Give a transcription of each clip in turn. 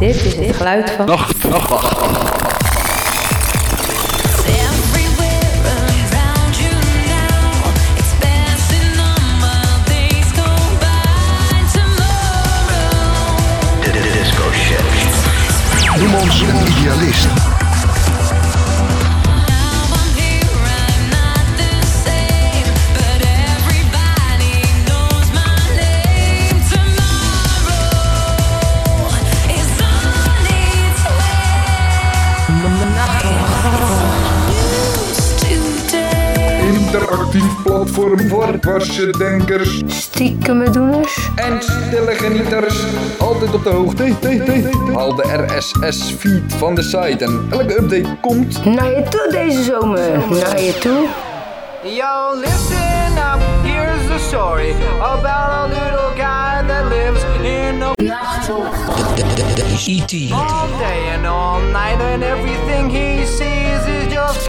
Dit is het geluid van... Around you now, dwarse denkers Stiekemedoeners. en stille genieters. Altijd op de hoogte. Haal de RSS-feed van de site en elke update komt Naar je toe deze zomer. Naar je toe. Yo, listen up, here's the story about a little guy that lives in a E.T. all day and all night, and everything he sees is just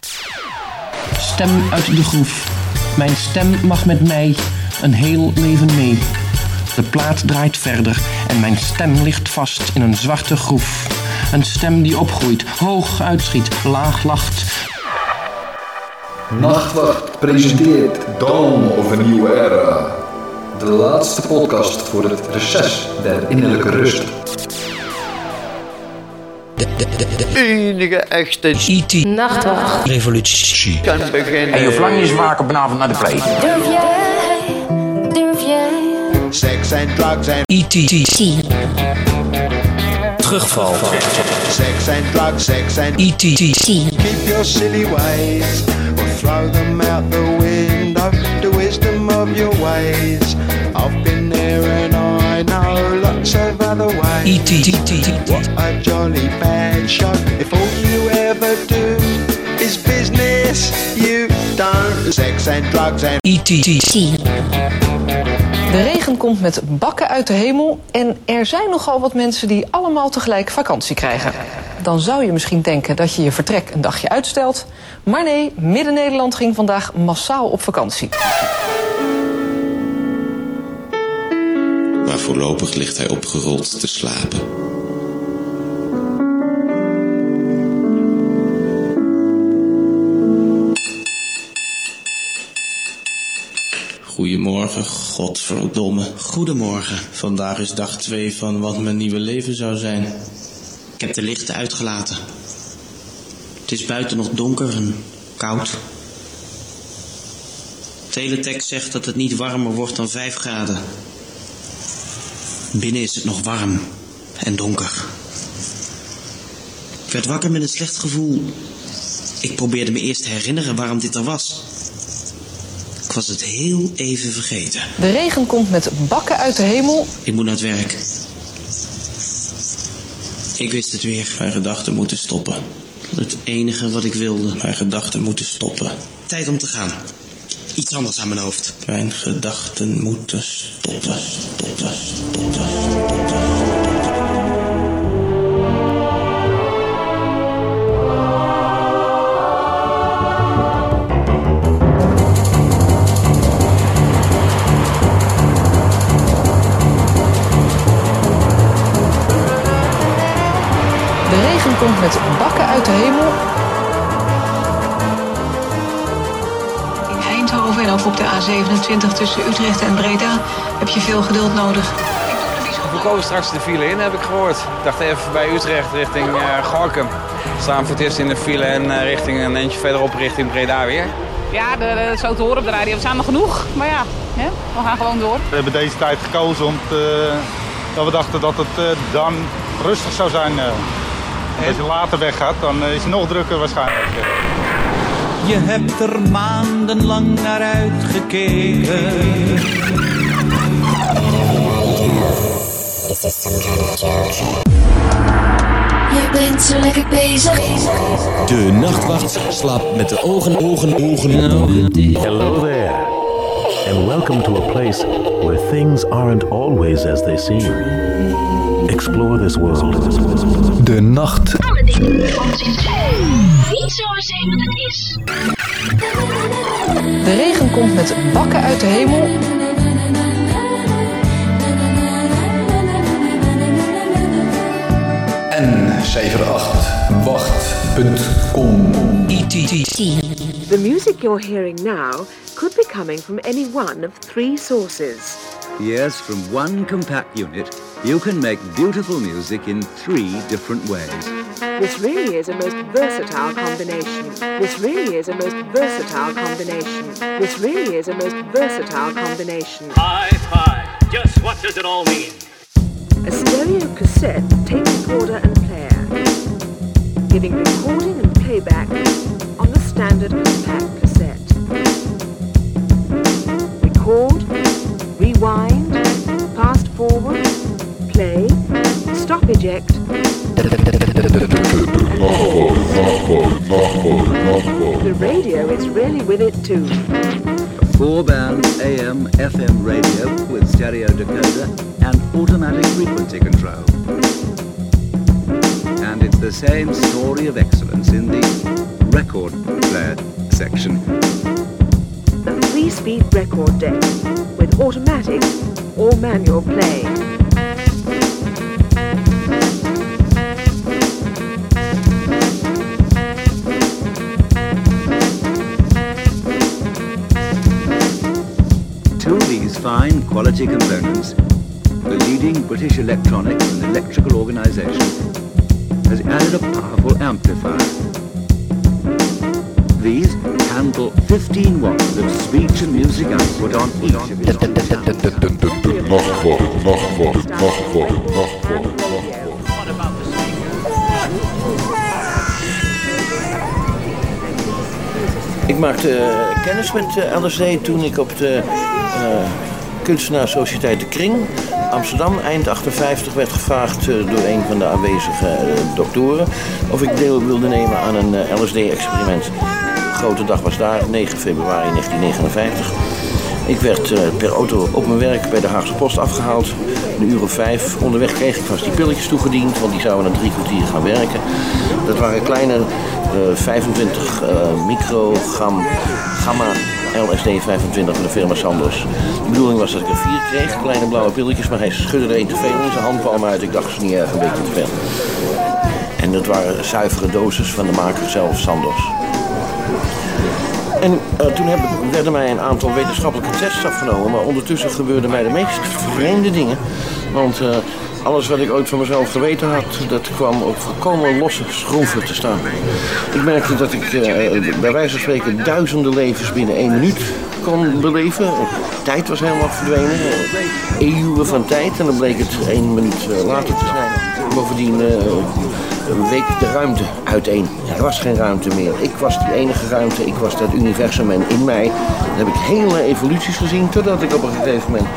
Stem uit de groef. Mijn stem mag met mij een heel leven mee. De plaat draait verder en mijn stem ligt vast in een zwarte groef. Een stem die opgroeit, hoog uitschiet, laag lacht. Nachtwacht presenteert Dawn of a New Era. De laatste podcast voor het reces der innerlijke rust. Enige echte E.T. Nachtwacht. revolutie kan beginnen. En je hoeft niet zwaken vanavond naar de play. Durf jij, durf jij? Sex and drugs and E.T. Terugval. sex and drugs, sex and E.T. keep your silly ways or throw them out the window. The wisdom of your ways. I've been there and know lots of other ways. E.T. What a jolly bad show. If all you ever do is business, you don't. Sex and drugs and E.T. De regen komt met bakken uit de hemel en er zijn nogal wat mensen die allemaal tegelijk vakantie krijgen. Dan zou je misschien denken dat je je vertrek een dagje uitstelt. Maar nee, Midden-Nederland ging vandaag massaal op vakantie. Maar voorlopig ligt hij opgerold te slapen. Goedemorgen, godverdomme. Goedemorgen. Vandaag is dag 2 van wat mijn nieuwe leven zou zijn. Ik heb de lichten uitgelaten. Het is buiten nog donker en koud. Teletext zegt dat het niet warmer wordt dan 5 graden. Binnen is het nog warm en donker. Ik werd wakker met een slecht gevoel. Ik probeerde me eerst te herinneren waarom dit er was. Ik was het heel even vergeten. De regen komt met bakken uit de hemel Ik moet naar het werk. Ik wist het weer. Mijn gedachten moeten stoppen. Het enige wat ik wilde. Mijn gedachten moeten stoppen. Tijd om te gaan. Iets anders aan mijn hoofd. Mijn gedachten moeten stoppen. Stoppen. Stoppen. Stoppen. De regen komt met bakken uit de hemel. Op de A27 tussen Utrecht en Breda heb je veel geduld nodig. We komen straks de file in, heb ik gehoord. Ik dacht even bij Utrecht richting uh, Gorkum. We staan voor het eerst in de file en eh, richting een eentje verderop richting Breda weer. Ja, de, zo te horen op de radio. We zijn maar genoeg. Maar ja, hè, we gaan gewoon door. We hebben deze tijd gekozen omdat dat we dachten dat het eh, dan rustig zou zijn. eh. Als je later weggaat, dan eh, is het nog drukker waarschijnlijk. Je hebt er maandenlang naar uitgekeken. Je bent zo lekker bezig. De nachtwacht slaapt met de ogen, ogen, ogen. Hello there. And welcome to a place where things aren't always as they seem. Explore this world. De nacht. Alle dingen niet zoals het is. De regen komt met bakken uit de hemel. n78wacht.com. The music you're hearing now could be coming from any one of three sources. Yes, from one compact unit, you can make beautiful music in three different ways. This really is a most versatile combination. This really is a most versatile combination. This really is a most versatile combination. High five. Just what does it all mean? A stereo cassette tape recorder and player, giving recording and playback on the standard compact cassette. Record, rewind, fast forward, play, stop eject. The radio is really with it too. A four-band AM, FM radio with stereo decoder and automatic frequency control. And it's the same story of excellence in the record player section. A three-speed record deck with automatic or manual play. Quality components, the leading British electronics and electrical organization has added a powerful amplifier. These handle 15 watts of speech and music output on each of its Ik maakte eh, kennis met eh, LSD toen ik op de uh, kunstenaarssociëteit De Kring, Amsterdam, eind 58 werd gevraagd eh, door een van de aanwezige eh, doktoren of ik deel wilde nemen aan een LSD-experiment. De grote dag was daar, 9 februari 1959. Ik werd eh, per auto op mijn werk bij de Haagse Post afgehaald. Een uur of vijf. Onderweg kreeg ik vast die pilletjes toegediend, want die zouden na drie kwartier gaan werken. Dat waren kleine eh, 25 eh, microgram gamma LSD 25 van de firma Sanders. De bedoeling was dat ik er vier kreeg, kleine blauwe pilletjes, maar hij schudde er één te veel in zijn handpalm uit. Ik dacht, dat is niet erg, een beetje te veel. En dat waren zuivere doses van de maker zelf, Sanders. En eh, toen heb, werden mij een aantal wetenschappelijke tests afgenomen, maar ondertussen gebeurden mij de meest vreemde dingen. Want eh, alles wat ik ooit van mezelf geweten had, dat kwam op volkomen losse schroeven te staan. Ik merkte dat ik eh, bij wijze van spreken duizenden levens binnen één minuut kon beleven. Tijd was helemaal verdwenen. Eeuwen van tijd en dan bleek het één minuut eh, later te zijn. Bovendien eh, week de ruimte uiteen. Er was geen ruimte meer. Ik was die enige ruimte. Ik was dat universum en in mij heb ik hele evoluties gezien. Totdat ik op een gegeven moment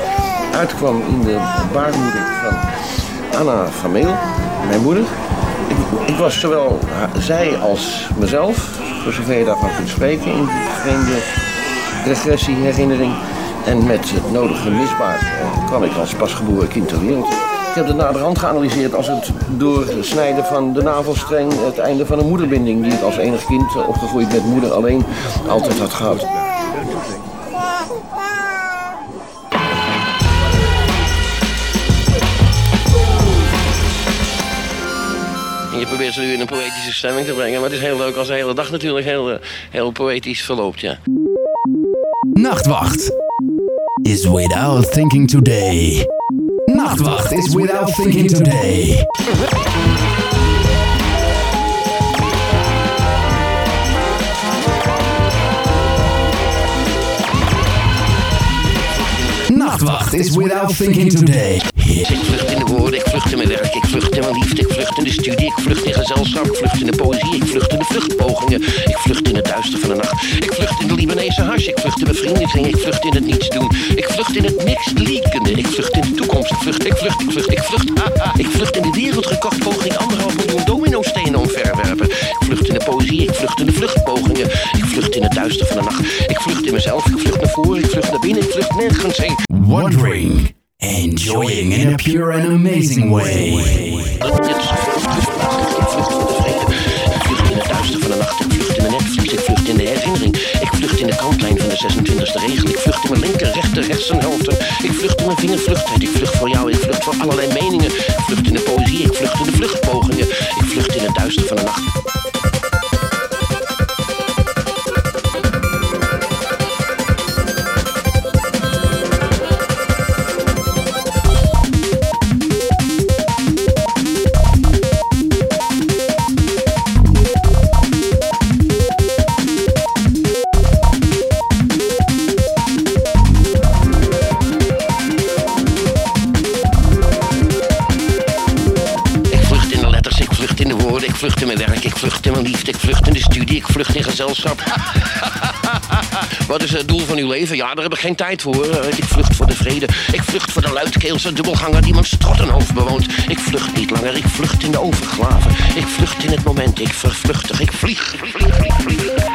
uitkwam in de baarmoeder van Anna van Meel, mijn moeder. Ik, was zowel ha- zij als mezelf, voor zover je daarvan kunt spreken, in die vreemde regressieherinnering. En met het nodige misbaar eh, kwam ik als pasgeboren kind ter wereld. Ik heb het naderhand geanalyseerd als het doorsnijden van de navelstreng het einde van een moederbinding die ik als enig kind eh, opgegroeid met moeder alleen altijd had gehad. Je probeert ze nu in een poëtische stemming te brengen, maar het is heel leuk als de hele dag natuurlijk heel, eh, heel poëtisch verloopt, ja. Nachtwacht is without thinking today. Nachtwacht is without thinking today. Nachtwacht is without thinking today. Ik vlucht in de woorden, ik vlucht in mijn werk, ik vlucht in mijn liefde, ik vlucht in de studie, ik vlucht in gezelschap, ik vlucht in de poëzie, ik vlucht in de vluchtpogingen, ik vlucht in het duister van de nacht, ik vlucht in de Libanese hash, ik vlucht in mijn vriendenkring, ik vlucht in het niets doen, ik vlucht in het niks liekende, ik vlucht in de toekomst, ik vlucht, ik vlucht, ik vlucht, ik vlucht, haha, ik vlucht in de wereldgekocht poging anderhalf miljoen dominostenen omverwerpen, ik vlucht in de poëzie, ik vlucht in de vluchtpogingen, ik vlucht in het duister van de nacht, ik vlucht in mezelf, ik vlucht naar voren, ik vlucht naar binnen, ik vlucht nergens heen. Enjoying in a pure and amazing way. In het duister van de nacht, ik vlucht in mijn netvlies, ik vlucht in de herinnering. Ik vlucht in de kantlijn van de 26e regel. Ik vlucht in mijn linker, rechter, hersenhelft. Ik vlucht in mijn vingervluchtheid. Ik vlucht voor jou, ik vlucht voor allerlei meningen. Ik vlucht in de poëzie, ik vlucht in de vluchtpogingen. Ik vlucht in het duister van de nacht. vlucht in mijn liefde, ik vlucht in de studie, ik vlucht in gezelschap. Wat is het doel van uw leven? Ja, daar heb ik geen tijd voor. Eh, ik vlucht voor de vrede. Ik vlucht voor de luidkeelse dubbelganger die mijn strottenhoofd bewoont. Ik vlucht niet langer, ik vlucht in de overglaven. Ik vlucht in het moment, ik vervluchtig, ik vlieg, vlieg, vlieg, vlieg.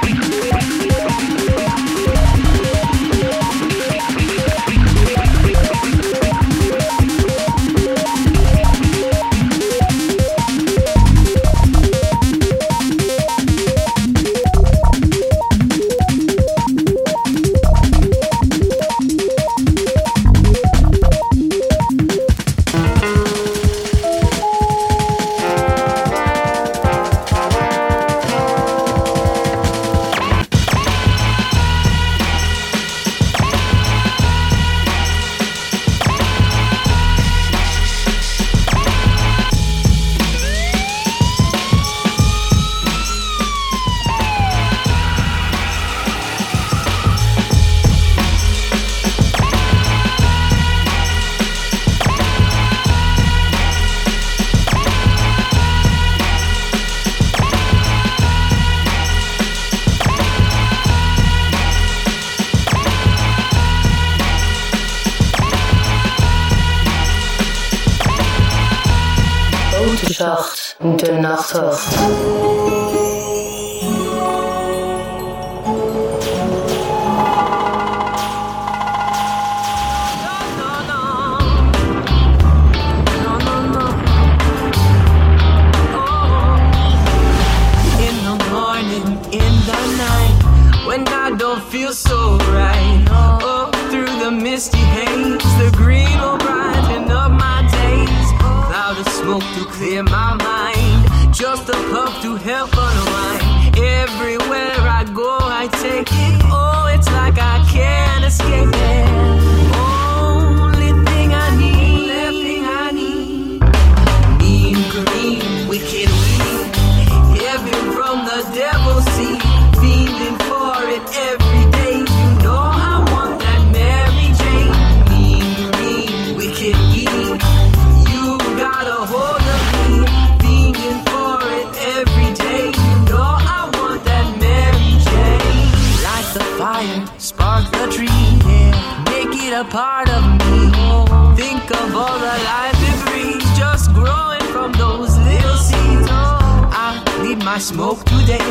smoke today.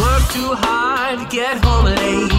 Work too hard get home late.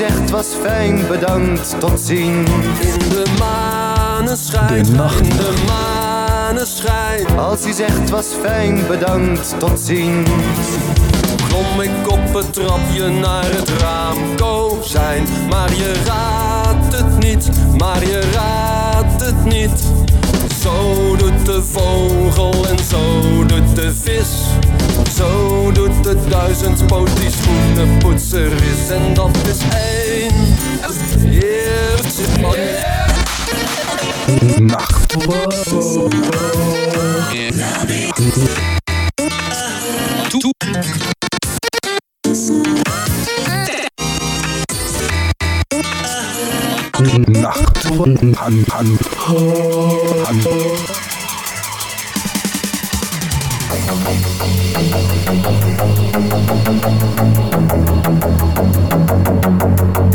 Als hij zegt was fijn, bedankt, tot zien In de maneschijn, De nacht. in de maneschijn. Als hij zegt was fijn, bedankt, tot zien Klom ik op het trapje naar het raamkozijn Maar je raadt het niet, maar je raadt het niet. Zo doet de vogel en zo doet de vis. Zo doet de duizendpoot die schoenenpoetser is En dat is één Eerste Nacht. Nacht. Han, Thank you.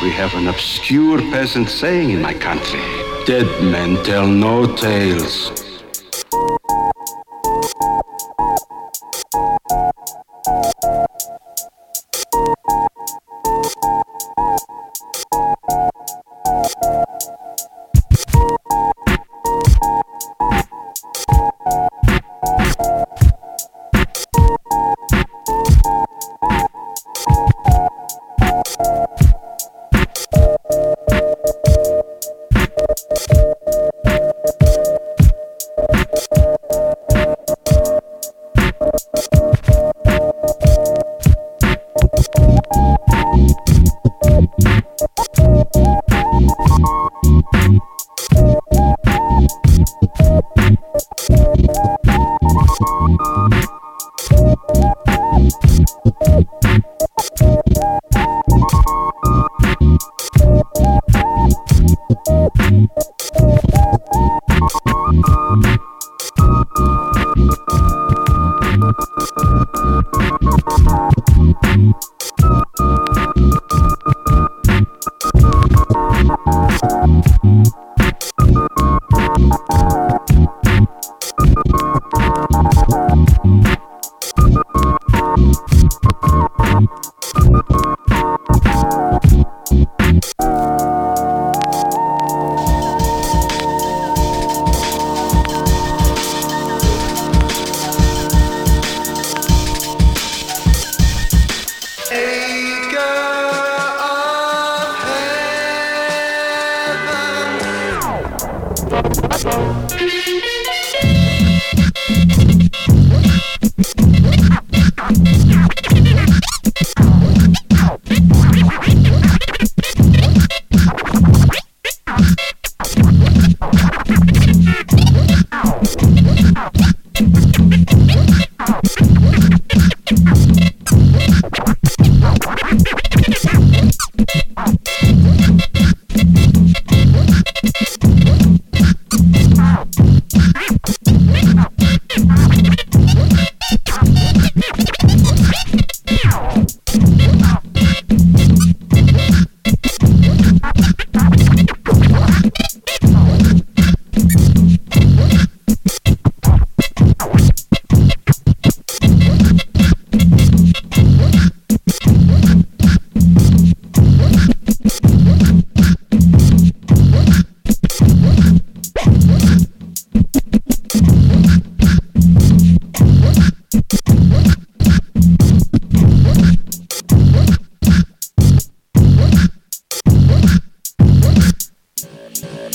We have an obscure peasant saying in my country Dead men tell no tales.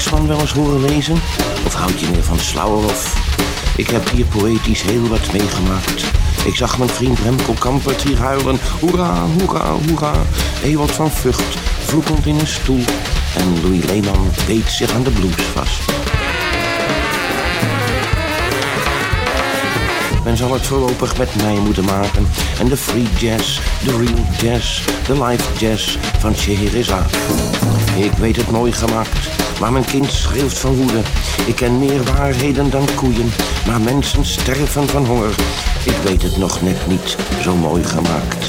Marsman wel eens horen lezen? Of houd je meer van Slauerhoff? Ik heb hier poëtisch heel wat meegemaakt. Ik zag mijn vriend Remco Kampert hier huilen. Hoera, hoera, hoera. Ewald van Vught, vloekend in een stoel. En Louis Lehman beet zich aan de blues vast. Men zal het voorlopig met mij moeten maken. En de free jazz, de real jazz, de live jazz van Scheherazade. Ik weet het mooi gemaakt, maar mijn kind schreeuwt van woede. Ik ken meer waarheden dan koeien, maar mensen sterven van honger. Ik weet het nog net niet zo mooi gemaakt.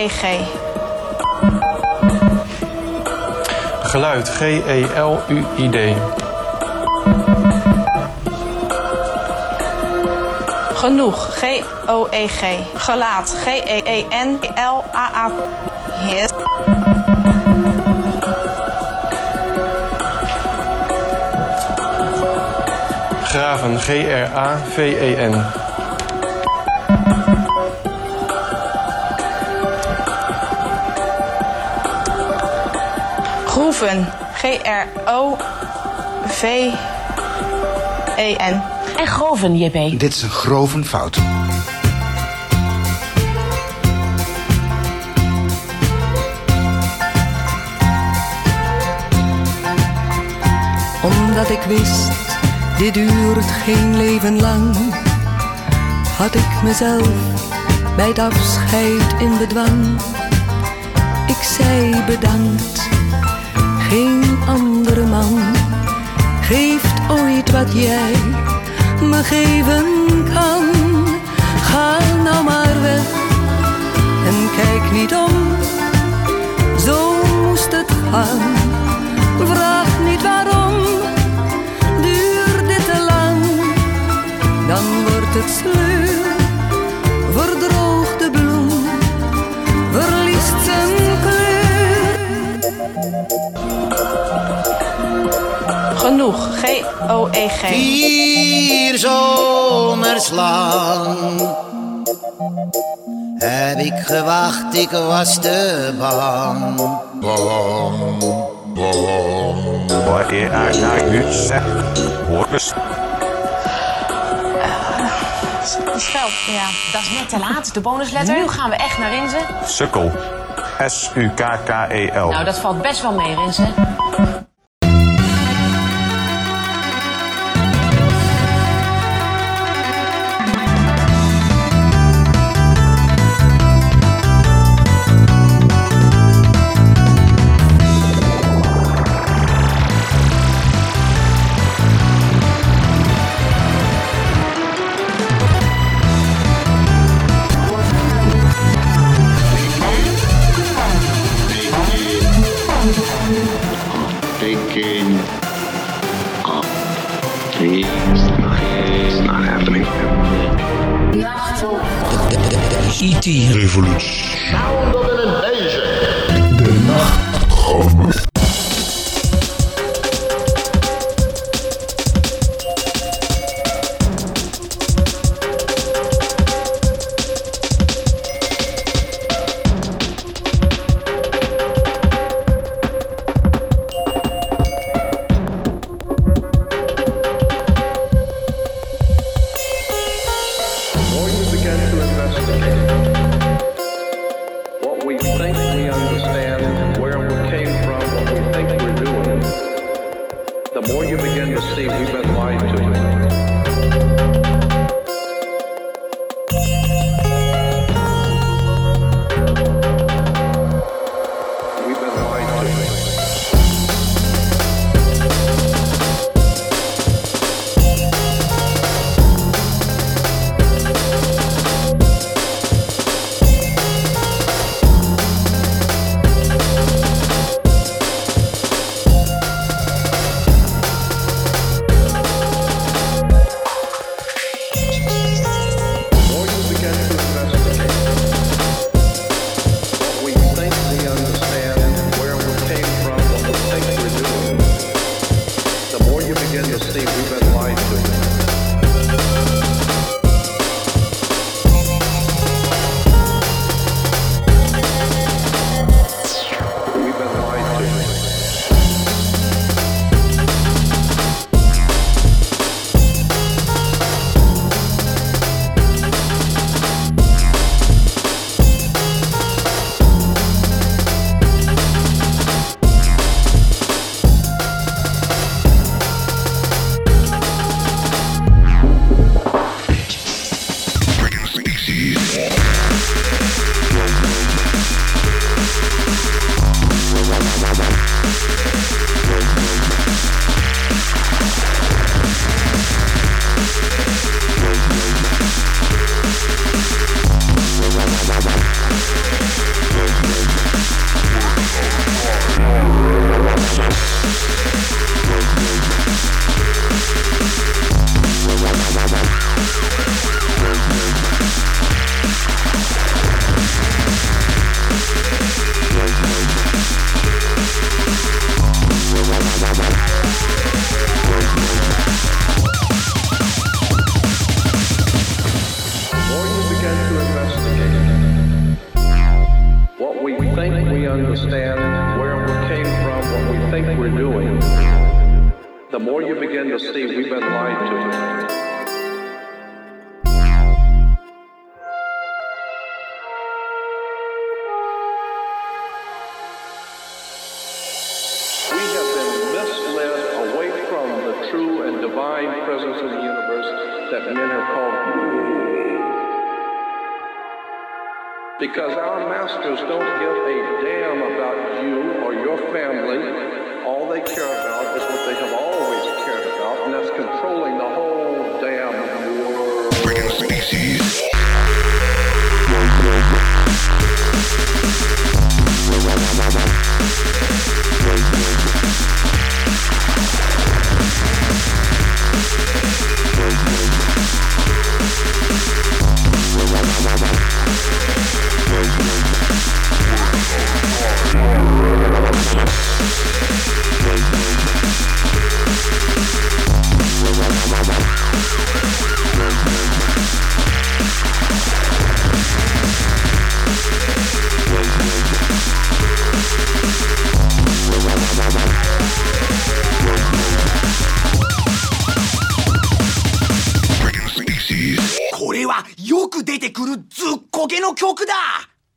G-E-N-O-E-G. Geluid. E G-E-L-U-I-D. Genoeg. G-O-E-G. Gelaat. E G-E-E-N-L-A-A. Yes. Graven. G-R-A-V-E-N. Groeven. G-R-O-V-E-N. En groven, JP. Dit is een grove fout. Omdat ik wist, dit duurt geen leven lang, had ik mezelf bij het afscheid in bedwang. Ik zei bedankt, geen andere man geeft ooit wat jij me geven kan. Ga nou maar weg en kijk niet om, zo moest het gaan. Vraag niet waarom, duurt dit te lang, dan wordt het sleur. Verdroogt Genoeg. G-O-E-G. Vier zomers lang heb ik gewacht, ik was te bang. Bang, bang. Wat je eigenlijk nu zegt, hoort me Scheld, ja. Dat is net te laat, de bonusletter. Nu gaan we echt naar Rinze. sukkel. S-U-K-K-E-L. Nou, dat valt best wel mee, Rinze.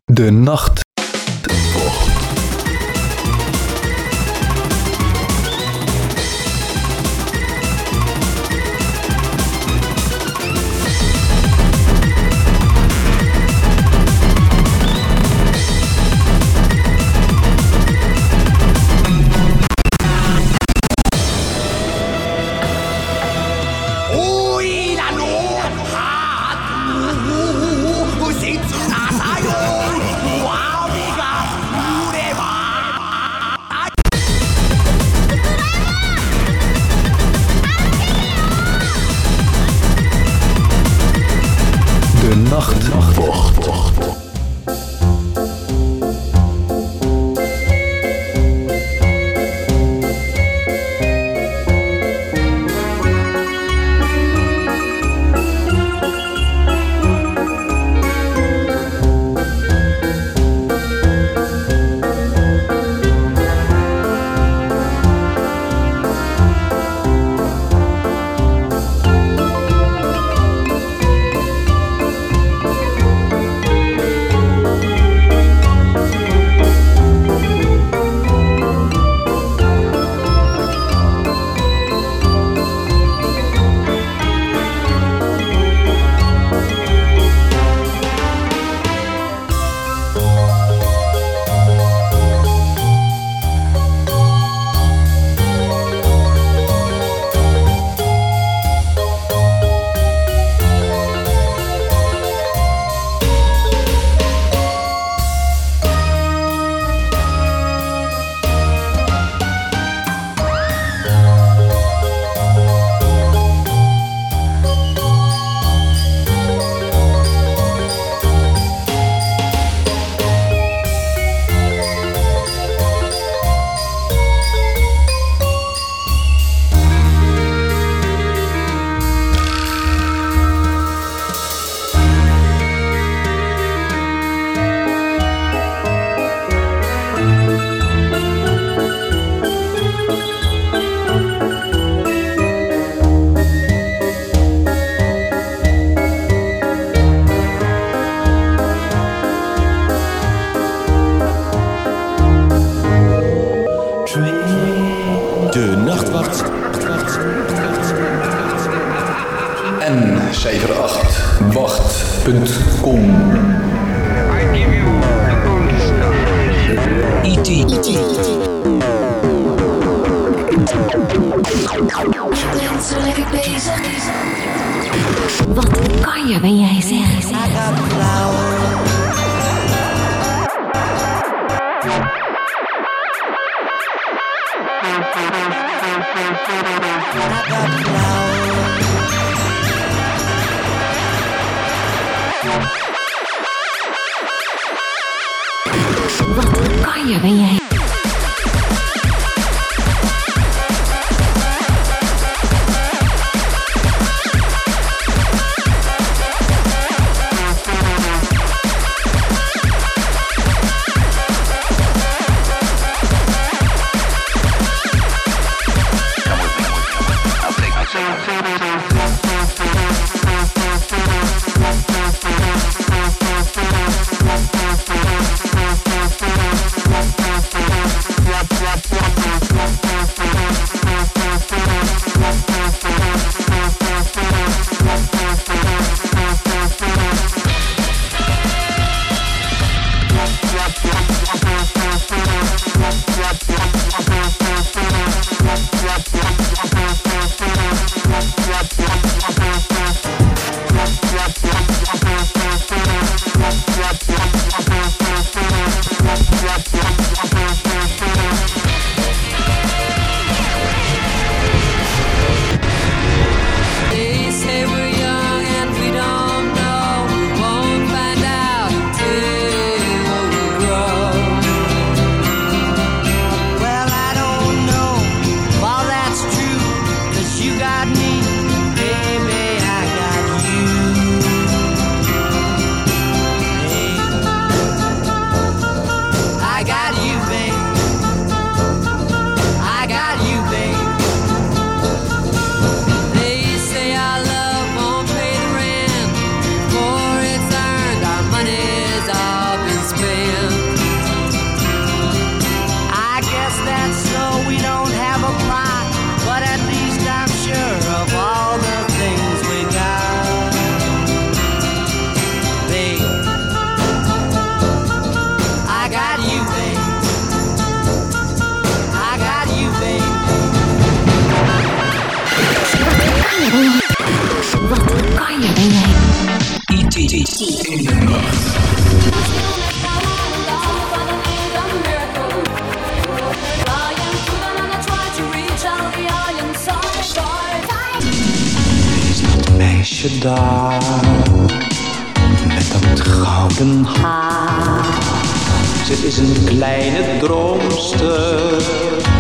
De nacht.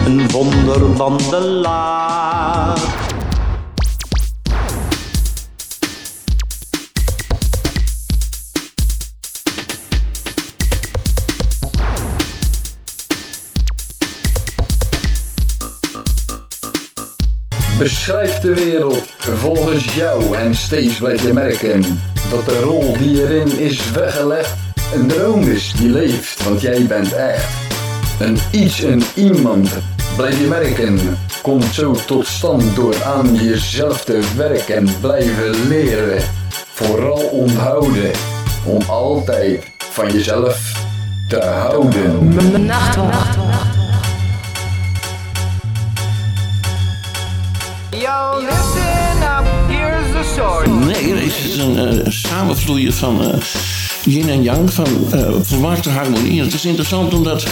Een wonderwandelaar. Beschrijf de wereld volgens jou en steeds blijf je merken dat de rol die erin is weggelegd een droom is die leeft, want jij bent echt. Een iets, een iemand, blijf je merken, komt zo tot stand door aan jezelf te werken, blijven leren. Vooral onthouden, om altijd van jezelf te houden. Nachtwacht. Yo, listen up, here's the story. Nee, het is een eh, samenvloeien van eh, yin en yang, van eh volmaakte harmonie. En het is interessant omdat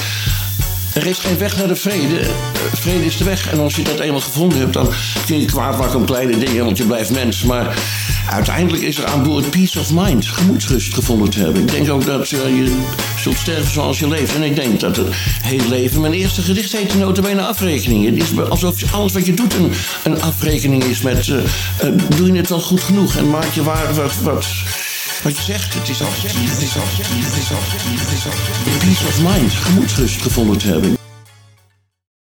er is geen weg naar de vrede. Vrede is de weg. En als je dat eenmaal gevonden hebt, dan kun je kwaad maken om kleine dingen, want je blijft mens. Maar uiteindelijk is er aan boord peace of mind, gemoedsrust gevonden te hebben. Ik denk ook dat eh, je zult sterven zoals je leeft. En ik denk dat het heel leven... Mijn eerste gedicht heet notabene afrekening. Het is alsof alles wat je doet een, een afrekening is met... eh, eh, doe je het wel goed genoeg en maak je waar wat... wat wat je zegt, het is al, het is al, het is al, het is al, peace of mind, gemoedsrust gevonden te hebben.